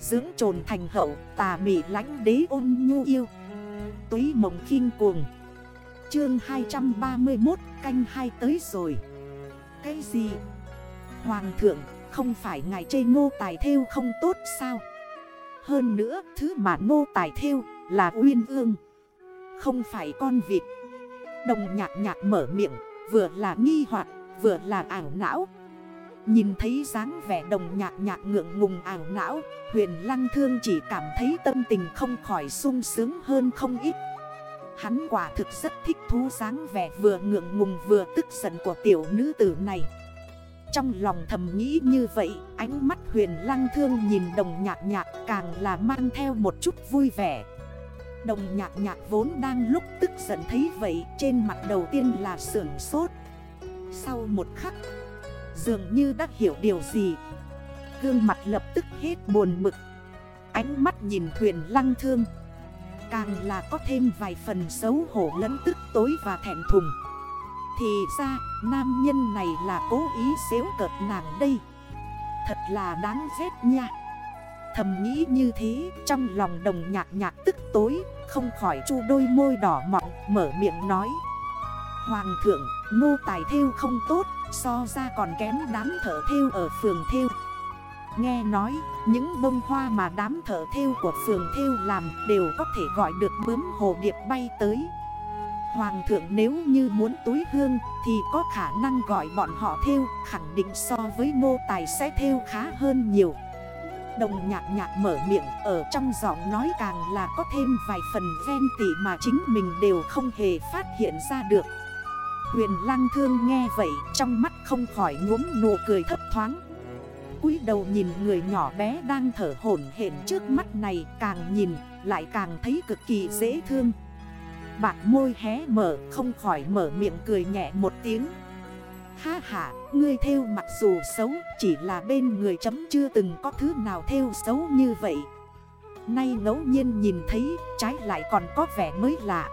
Dưỡng trồn thành hậu, tà mị lánh đế ôn nhu yêu. Túy mộng khinh cuồng. Chương 231 canh hai tới rồi. Cái gì? Hoàng thượng, không phải ngài chê nô tài theo không tốt sao? Hơn nữa, thứ mà nô tài theo là uyên ương. Không phải con vịt. Đồng nhạc nhạc mở miệng, Vừa là nghi hoặc, vừa là ảo não. Nhìn thấy dáng vẻ đồng nhạc nhạc ngượng ngùng ảo não, Huyền lăng thương chỉ cảm thấy tâm tình không khỏi sung sướng hơn không ít. Hắn quả thực rất thích thú dáng vẻ vừa ngượng ngùng vừa tức giận của tiểu nữ tử này. Trong lòng thầm nghĩ như vậy, Ánh mắt huyền lăng thương nhìn đồng nhạc nhạc càng là mang theo một chút vui vẻ. Đồng nhạc nhạc vốn đang lúc tức giận thấy vậy, Trên mặt đầu tiên là sưởng sốt. Sau một khắc Dường như đã hiểu điều gì. Gương mặt lập tức hết buồn mực. Ánh mắt nhìn thuyền lăng thương. Càng là có thêm vài phần xấu hổ lẫn tức tối và thẹn thùng. Thì ra, nam nhân này là cố ý xéo cợt nàng đây. Thật là đáng ghét nha. Thầm nghĩ như thế, trong lòng đồng nhạc nhạc tức tối, Không khỏi chu đôi môi đỏ mọng, mở miệng nói. Hoàng thượng, nô tài theo không tốt. So ra còn kém đám thở theo ở phường theo Nghe nói, những bông hoa mà đám thở theo của phường theo làm Đều có thể gọi được bướm hồ điệp bay tới. Hoàng thượng nếu như muốn túi hương Thì có khả năng gọi bọn họ theo Khẳng định so với mô tài sẽ theo khá hơn nhiều. Đồng nhạc nhạc mở miệng, Ở trong giọng nói càng là có thêm vài phần ven tỉ Mà chính mình đều không hề phát hiện ra được. Huyền Lang thương nghe vậy trong mắt không khỏi nhuốm nụ cười thấp thoáng. Cúi đầu nhìn người nhỏ bé đang thở hổn hển trước mắt này Càng nhìn lại càng thấy cực kỳ dễ thương. Bạc môi hé mở không khỏi mở miệng cười nhẹ một tiếng. Ha ha, ngươi theo mặc dù xấu Chỉ là bên người chấm chưa từng có thứ nào theo xấu như vậy. Nay ngẫu nhiên nhìn thấy trái lại còn có vẻ mới lạ.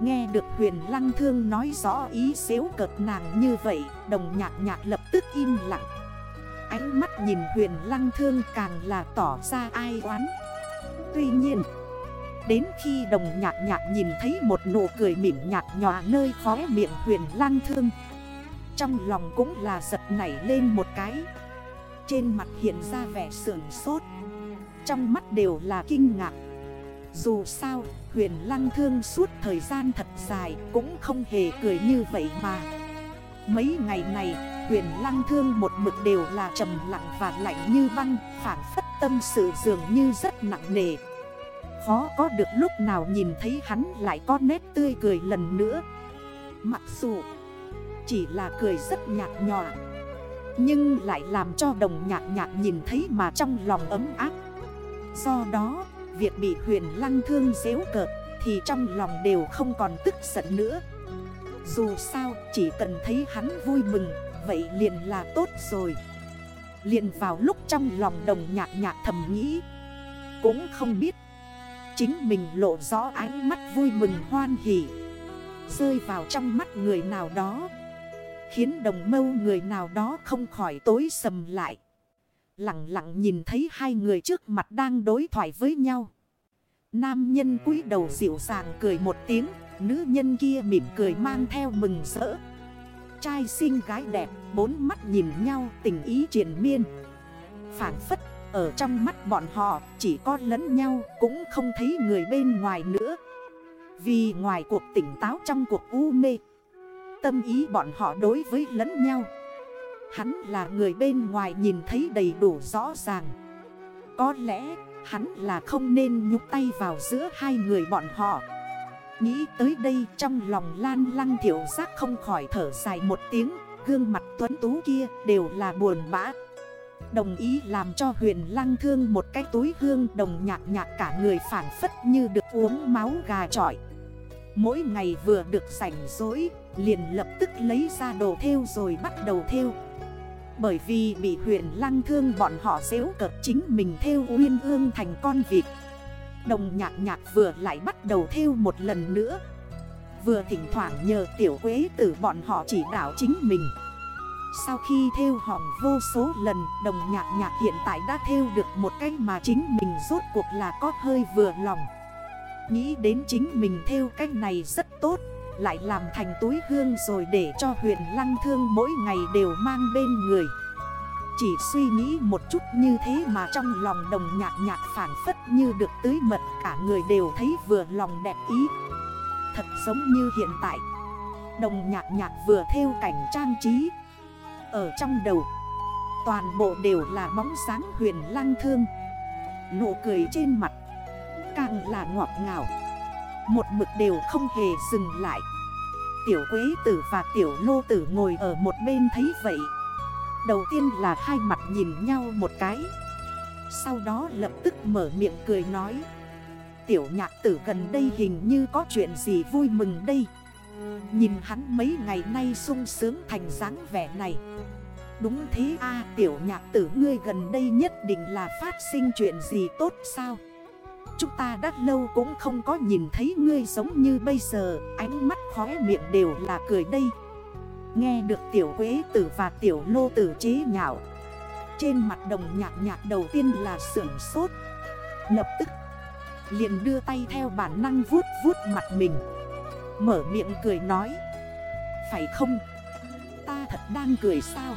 Nghe được huyền lăng thương nói rõ ý xéo cợt nàng như vậy, Đồng nhạc nhạc lập tức im lặng. Ánh mắt nhìn huyền lăng thương càng là tỏ ra ai oán. Tuy nhiên, Đến khi đồng nhạc nhạc nhìn thấy một nụ cười mỉm nhạt nhòa nơi khóe miệng huyền lăng thương, Trong lòng cũng là giật nảy lên một cái. Trên mặt hiện ra vẻ sườn sốt, Trong mắt đều là kinh ngạc. Dù sao, huyền lăng thương suốt thời gian thật dài cũng không hề cười như vậy mà. Mấy ngày này, huyền lăng thương một mực đều là trầm lặng và lạnh như băng Phản phất tâm sự dường như rất nặng nề. Khó có được lúc nào nhìn thấy hắn lại có nét tươi cười lần nữa. Mặc dù chỉ là cười rất nhạt nhòa, Nhưng lại làm cho đồng nhạc nhạc nhìn thấy mà trong lòng ấm áp. Do đó Việc bị huyền lăng thương dễu cợt Thì trong lòng đều không còn tức giận nữa. Dù sao, chỉ cần thấy hắn vui mừng, Vậy liền là tốt rồi. Liền vào lúc trong lòng đồng nhạc nhạc thầm nghĩ, Cũng không biết. Chính mình lộ rõ ánh mắt vui mừng hoan hỉ, Rơi vào trong mắt người nào đó, Khiến đồng mâu người nào đó không khỏi tối sầm lại. Lặng lặng nhìn thấy hai người trước mặt đang đối thoại với nhau. Nam nhân cúi đầu dịu dàng cười một tiếng, nữ nhân kia mỉm cười mang theo mừng rỡ. Trai xinh gái đẹp, bốn mắt nhìn nhau tình ý triền miên. Phản phất, ở trong mắt bọn họ chỉ có lẫn nhau cũng không thấy người bên ngoài nữa. Vì ngoài cuộc tỉnh táo trong cuộc u mê, tâm ý bọn họ đối với lẫn nhau. Hắn là người bên ngoài nhìn thấy đầy đủ rõ ràng. Có lẽ, hắn là không nên nhúc tay vào giữa hai người bọn họ. Nghĩ tới đây trong lòng lan lăng thiểu giác không khỏi thở dài một tiếng, Gương mặt tuấn tú kia đều là buồn bã. Đồng ý làm cho huyền lăng thương một cái túi hương đồng nhạc nhạc cả người phản phất như được uống máu gà trọi. Mỗi ngày vừa được sảnh dối liền lập tức lấy ra đồ theo rồi bắt đầu theo bởi vì bị huyền lăng thương bọn họ xéo cợt chính mình theo uyên ương thành con vịt. Đồng nhạc nhạc vừa lại bắt đầu theo một lần nữa. Vừa thỉnh thoảng nhờ tiểu quế tử bọn họ chỉ đảo chính mình. Sau khi theo hỏng vô số lần, Đồng nhạc nhạc hiện tại đã theo được một cách mà chính mình rốt cuộc là có hơi vừa lòng. Nghĩ đến chính mình theo cách này rất tốt. Lại làm thành túi hương rồi để cho huyện lăng thương mỗi ngày đều mang bên người. Chỉ suy nghĩ một chút như thế mà trong lòng đồng nhạc nhạc phản phất như được tưới mật, Cả người đều thấy vừa lòng đẹp ý. Thật giống như hiện tại, Đồng nhạc nhạc vừa theo cảnh trang trí. Ở trong đầu, Toàn bộ đều là bóng sáng huyền lăng thương. Nụ cười trên mặt Càng là ngọt ngào. Một mực đều không hề dừng lại. Tiểu quế tử và tiểu lô tử ngồi ở một bên thấy vậy. Đầu tiên là hai mặt nhìn nhau một cái. Sau đó lập tức mở miệng cười nói. Tiểu nhạc tử gần đây hình như có chuyện gì vui mừng đây. Nhìn hắn mấy ngày nay sung sướng thành dáng vẻ này. Đúng thế a, tiểu nhạc tử, ngươi gần đây nhất định là phát sinh chuyện gì tốt sao? Chúng ta đã lâu cũng không có nhìn thấy ngươi giống như bây giờ. Ánh mắt khóe miệng đều là cười đây. Nghe được tiểu quế tử và tiểu lô tử chế nhạo. Trên mặt đồng nhạc nhạc đầu tiên là sưởng sốt. Lập tức, liền đưa tay theo bản năng vuốt vuốt mặt mình. Mở miệng cười nói, Phải không? Ta thật đang cười sao?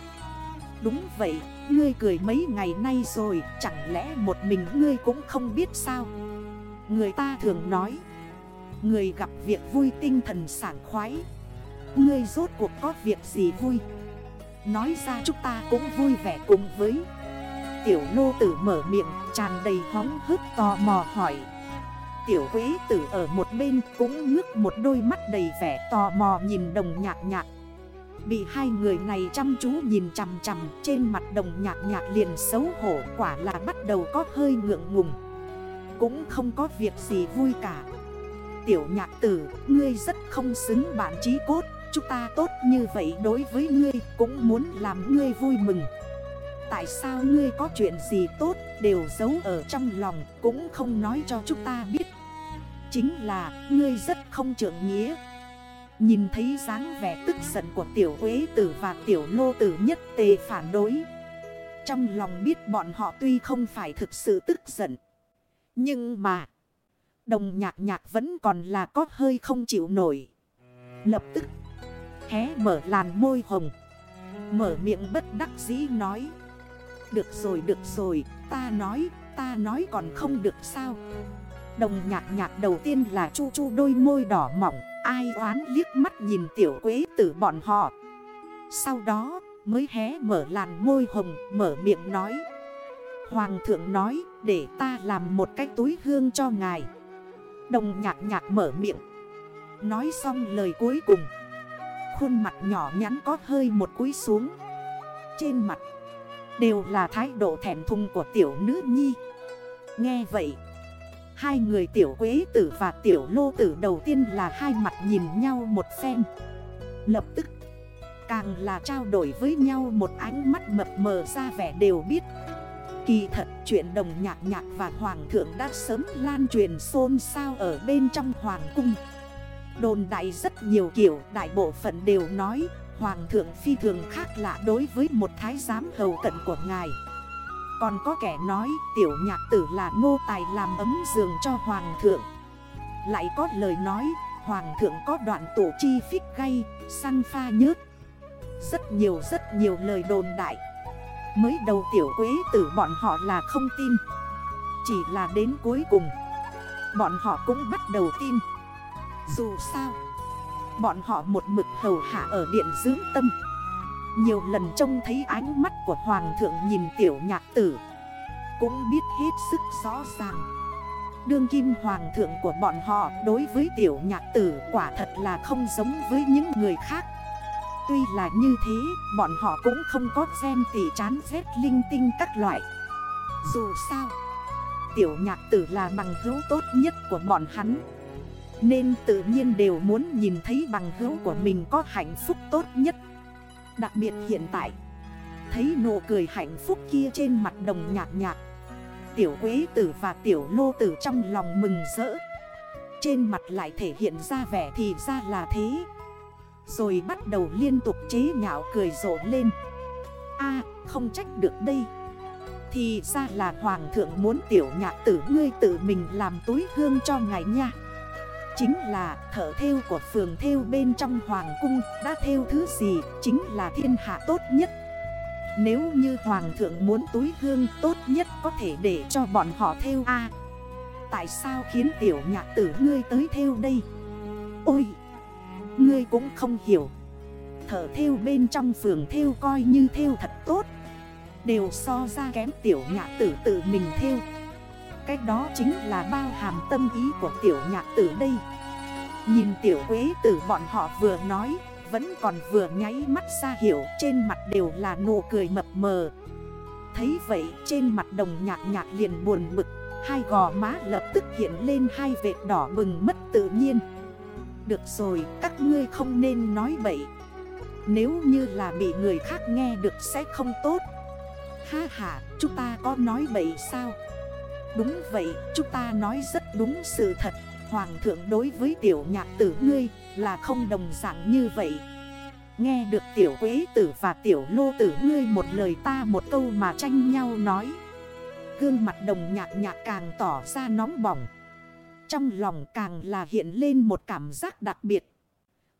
Đúng vậy, Ngươi cười mấy ngày nay rồi, Chẳng lẽ một mình ngươi cũng không biết sao? Người ta thường nói, Người gặp việc vui tinh thần sảng khoái. Ngươi rốt cuộc có việc gì vui? Nói ra chúng ta cũng vui vẻ cùng với. Tiểu nô tử mở miệng, tràn đầy hóng hức, tò mò hỏi. Tiểu quế tử ở một bên cũng ngước một đôi mắt đầy vẻ tò mò nhìn đồng nhạc nhạc. Bị hai người này chăm chú nhìn chằm chằm trên mặt đồng nhạc nhạc liền xấu hổ, quả là bắt đầu có hơi ngượng ngùng. Cũng không có việc gì vui cả. Tiểu nhạc tử, ngươi rất không xứng bạn trí cốt. Chúng ta tốt như vậy đối với ngươi cũng muốn làm ngươi vui mừng. Tại sao ngươi có chuyện gì tốt đều giấu ở trong lòng Cũng không nói cho chúng ta biết. Chính là ngươi rất không trưởng nghĩa. Nhìn thấy dáng vẻ tức giận của tiểu quế tử và tiểu lô tử nhất tề phản đối. Trong lòng biết bọn họ tuy không phải thực sự tức giận nhưng mà, Đồng nhạc nhạc vẫn còn là có hơi không chịu nổi. Lập tức, Hé mở làn môi hồng, Mở miệng bất đắc dĩ nói, Được rồi được rồi, Ta nói ta nói còn không được sao? Đồng nhạc nhạc đầu tiên là chu chu đôi môi đỏ mỏng Ai oán liếc mắt nhìn tiểu quế tử bọn họ. Sau đó, mới hé mở làn môi hồng, mở miệng nói Hoàng thượng nói, để ta làm một cái túi hương cho ngài. Đồng nhạc nhạc mở miệng. Nói xong lời cuối cùng. Khuôn mặt nhỏ nhắn có hơi một cúi xuống. Trên mặt Đều là thái độ thèm thùng của tiểu nữ nhi. Nghe vậy, Hai người tiểu quế tử và tiểu lô tử đầu tiên là hai mặt nhìn nhau một phen. Lập tức, Càng là trao đổi với nhau một ánh mắt mập mờ ra vẻ đều biết. Kỳ thật, chuyện đồng nhạc nhạc và hoàng thượng đã sớm lan truyền xôn xao ở bên trong hoàng cung. Đồn đại rất nhiều kiểu, đại bộ phận đều nói, Hoàng thượng phi thường khác lạ đối với một thái giám hầu cận của ngài. Còn có kẻ nói, tiểu nhạc tử là ngô tài làm ấm giường cho hoàng thượng. Lại có lời nói, hoàng thượng có đoạn tổ chi phích gay, sang pha nhớt. Rất nhiều rất nhiều lời đồn đại. Mới đầu tiểu quế tử bọn họ là không tin. Chỉ là đến cuối cùng, Bọn họ cũng bắt đầu tin. Dù sao, Bọn họ một mực hầu hạ ở điện dưỡng tâm. Nhiều lần trông thấy ánh mắt của hoàng thượng nhìn tiểu nhạc tử, Cũng biết hết sức rõ ràng. Đương kim hoàng thượng của bọn họ đối với tiểu nhạc tử quả thật là không giống với những người khác. Tuy là như thế, bọn họ cũng không có gen tỉ chán rét linh tinh các loại. Dù sao, tiểu nhạc tử là bằng hữu tốt nhất của bọn hắn. Nên tự nhiên đều muốn nhìn thấy bằng hữu của mình có hạnh phúc tốt nhất. Đặc biệt hiện tại Thấy nụ cười hạnh phúc kia trên mặt đồng nhạc nhạc. Tiểu quế tử và tiểu lô tử trong lòng mừng rỡ. Trên mặt lại thể hiện ra vẻ thì ra là thế. Rồi bắt đầu liên tục chế nhạo cười rộ lên. A, không trách được đây. Thì ra là hoàng thượng muốn tiểu nhạc tử ngươi tự mình làm túi hương cho ngài nha. Chính là thở theo của phường theo bên trong hoàng cung, đã theo thứ gì chính là thiên hạ tốt nhất. Nếu như hoàng thượng muốn túi hương tốt nhất có thể để cho bọn họ theo A. Tại sao khiến tiểu nhạc tử ngươi tới theo đây? Ôi! Ngươi cũng không hiểu. Thở theo bên trong phường theo coi như theo thật tốt. Đều so ra kém tiểu nhạc tử tự mình theo. Cách đó chính là bao hàm tâm ý của tiểu nhạc tử đây. Nhìn tiểu quế tử bọn họ vừa nói, Vẫn còn vừa nháy mắt ra hiểu Trên mặt đều là nụ cười mập mờ. Thấy vậy trên mặt đồng nhạc nhạc liền buồn bực, Hai gò má lập tức hiện lên hai vệt đỏ bừng mất tự nhiên. Được rồi, các ngươi không nên nói bậy. Nếu như là bị người khác nghe được sẽ không tốt. Ha ha, chúng ta có nói bậy sao? Đúng vậy, chúng ta nói rất đúng sự thật. Hoàng thượng đối với tiểu nhạc tử ngươi là không đồng dạng như vậy. Nghe được tiểu quế tử và tiểu lô tử ngươi một lời ta một câu mà tranh nhau nói. Gương mặt đồng nhạc nhạc càng tỏ ra nóng bỏng. Trong lòng càng là hiện lên một cảm giác đặc biệt.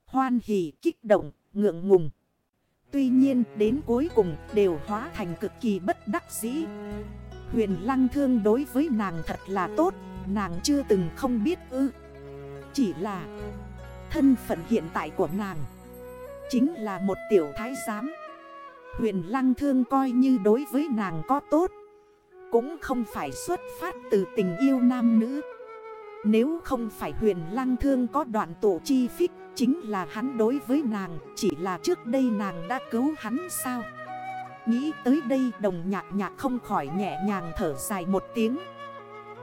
Hoan hỉ kích động, ngượng ngùng. Tuy nhiên đến cuối cùng đều hóa thành cực kỳ bất đắc dĩ. Huyền lăng thương đối với nàng thật là tốt Nàng chưa từng không biết ư. Chỉ là Thân phận hiện tại của nàng Chính là một tiểu thái giám. Huyền lăng thương coi như đối với nàng có tốt Cũng không phải xuất phát từ tình yêu nam nữ. Nếu không phải huyền lăng thương có đoạn tổ chi phích, Chính là hắn đối với nàng, Chỉ là trước đây nàng đã cứu hắn sao? Nghĩ tới đây, đồng nhạc nhạc không khỏi nhẹ nhàng thở dài một tiếng.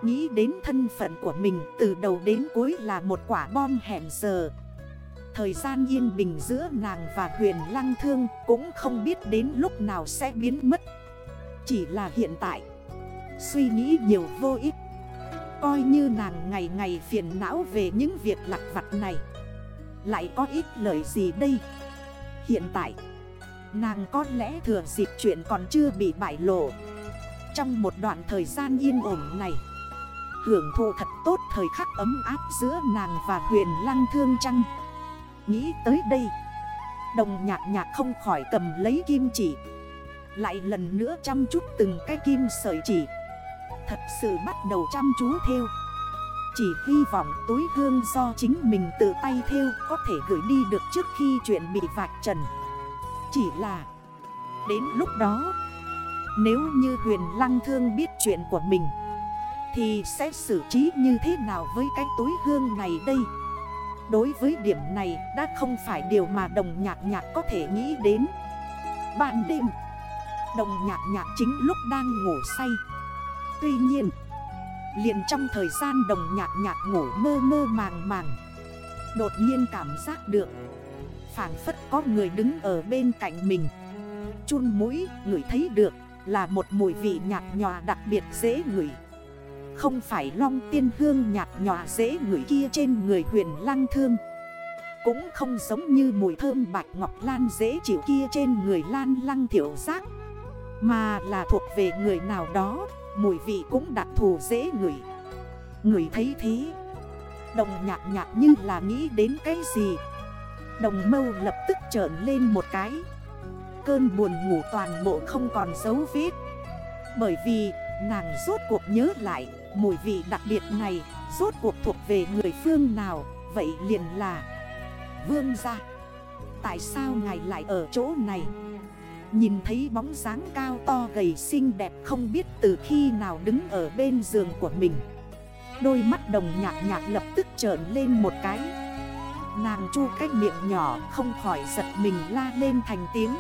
Nghĩ đến thân phận của mình, từ đầu đến cuối là một quả bom hẹn giờ. Thời gian yên bình giữa nàng và huyền lăng thương cũng không biết đến lúc nào sẽ biến mất. Chỉ là hiện tại, Suy nghĩ nhiều vô ích. Coi như nàng ngày ngày phiền não về những việc lặt vặt này. Lại có ít lời gì đây? Hiện tại, Nàng có lẽ thừa dịp chuyện còn chưa bị bại lộ. Trong một đoạn thời gian yên ổn này, Hưởng thụ thật tốt thời khắc ấm áp giữa nàng và huyền lăng thương trăng. Nghĩ tới đây, Đồng nhạc nhạc không khỏi cầm lấy kim chỉ. Lại lần nữa chăm chút từng cái kim sợi chỉ. Thật sự bắt đầu chăm chú theo. Chỉ hy vọng túi hương do chính mình tự tay theo Có thể gửi đi được trước khi chuyện bị vạch trần. Chỉ là, Đến lúc đó, Nếu như huyền lăng thương biết chuyện của mình, thì sẽ xử trí như thế nào với cái túi hương này đây? Đối với điểm này đã không phải điều mà đồng nhạc nhạc có thể nghĩ đến. Ban đêm, Đồng nhạc nhạc chính lúc đang ngủ say Tuy nhiên, liền trong thời gian đồng nhạc nhạc ngủ mơ mơ màng màng, Đột nhiên cảm giác được Phản phất có người đứng ở bên cạnh mình. Chun mũi ngửi thấy được Là một mùi vị nhạt nhòa đặc biệt dễ ngửi. Không phải long tiên hương nhạt nhòa dễ ngửi kia trên người huyền lăng thương. Cũng không giống như mùi thơm bạch ngọc lan dễ chịu kia trên người lan lăng thiểu giác, Mà là thuộc về người nào đó. Mùi vị cũng đặc thù dễ ngửi. Người thấy thế, Đồng nhạc nhạc như là nghĩ đến cái gì? Đồng mâu lập tức trởn lên một cái. Cơn buồn ngủ toàn bộ không còn dấu vết. Bởi vì, nàng rốt cuộc nhớ lại, Mùi vị đặc biệt này, Rốt cuộc thuộc về người phương nào, Vậy liền là Vương gia. Tại sao ngài lại ở chỗ này? Nhìn thấy bóng dáng cao to gầy xinh đẹp Không biết từ khi nào đứng ở bên giường của mình. Đôi mắt đồng nhạc nhạc lập tức trởn lên một cái. Nàng chu cách miệng nhỏ không khỏi giật mình la lên thành tiếng.